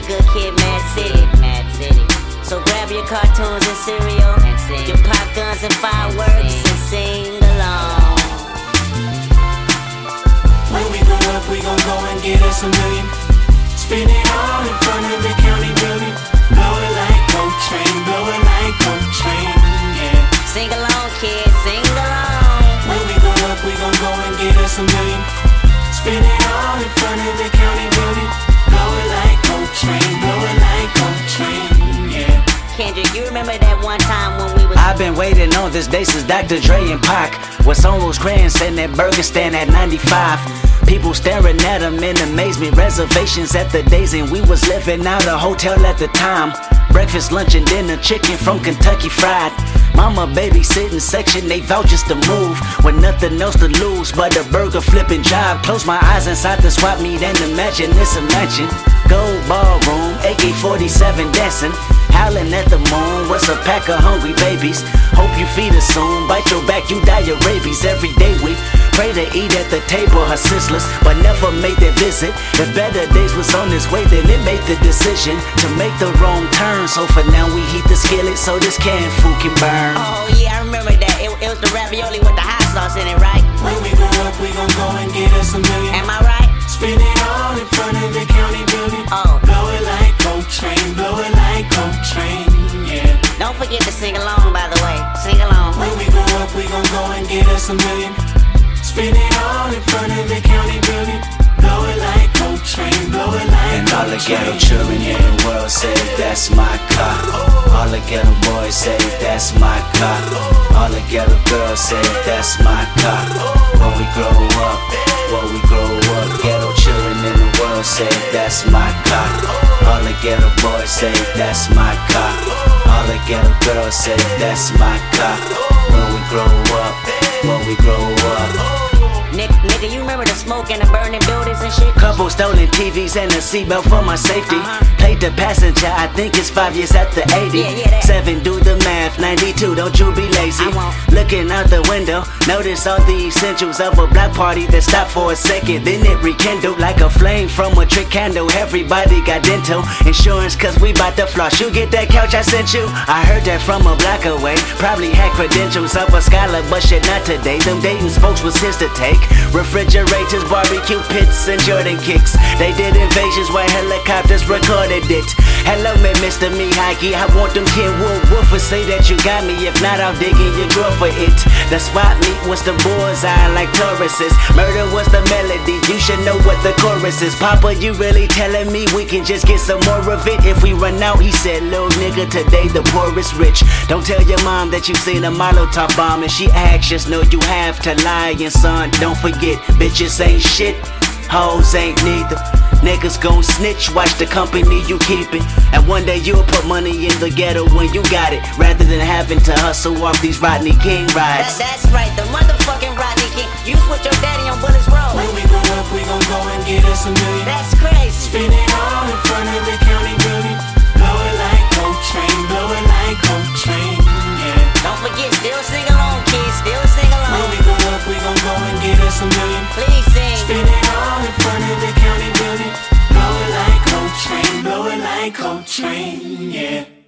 welcome you to Good Kid, Mad City. Mad City. So grab your cartoons and cereal, and sing. your pop guns and fireworks, sing. and sing along. When we grow up, we gon' go and get us a million. Spin it all in front of the county building. Blow it like Coltrane, blow it waiting on this day since Dr. Dre and Pac. Was on those crayons in that burger stand at 95. People staring at him in amazement. Reservations at the days, and we was living out a hotel at the time. Breakfast, lunch, and dinner, chicken from Kentucky Fried. Mama babysitting section, they vouchers to move. With nothing else to lose but a burger flipping job. Close my eyes inside the swap meet and imagine this, imagine. Gold ball AK-47 dancing. Howling at the moon, what's a pack of hungry babies? Hope you feed us soon, bite your back, you die of rabies every day. We Pray to eat at the table, her senseless, but never made that visit. If better days was on its way, then it made the decision To make the wrong turn, so for now we heat the skillet So this can food can burn. Oh yeah, I remember that, it, it was the ravioli with the hot sauce in it, right? When we go sing along, by the way. Sing along. When we grow up, we gon' go and get us a million. Spin it all in front of the county building. Blow it like Coltrane, blow it like And all the ghetto Coltrane. children in the world say that's my car. All the ghetto boys say that's my car. All the ghetto girls say that's my car. When we grow up, when we grow up, ghetto children in the world say that's my car. All the ghetto boys say that's my car. All the ghetto girls say that's my car. When we grow up, when we grow up. Nick, nigga, you remember the smoke and the burning buildings and shit? Couple stolen TVs and a seatbelt for my safety. Uh-huh. Played the passenger, I think it's five years after 80. Yeah, yeah. Seven, do the math, 92, don't you be lazy. Looking out the window, notice all the essentials of a black party that stopped for a second. Then it rekindled like a flame from a trick candle. Everybody got dental insurance, cause we bout to floss. You get that couch I sent you? I heard that from a block away. Probably had credentials of a scholar, but shit, not today. Them Dayton's folks was his to take. Refrigerators, barbecue pits, and Jordan kicks. They did invasions where helicopters recorded it. Hello, man, Mr. Miyagi. I want them Wolf Woofers say that you got me. If not, I'll dig in your drawer for it. The swap meet was the bullseye like Tauruses. Murder was the melody. You should know what the chorus is. Papa, you really telling me we can just get some more of it if we run out? He said, little nigga, today the poor is rich. Don't tell your mom that you seen a Molotov bomb and she asks, just know you have to lie. And son, don't forget, bitches ain't shit, hoes ain't neither. Niggas gon' snitch, watch the company you keepin'. And one day you'll put money in the ghetto when you got it, rather than having to hustle off these Rodney King That, rides. that's right, the motherfucking Rodney King. You put your daddy on Bullets Road. Coltrane, yeah.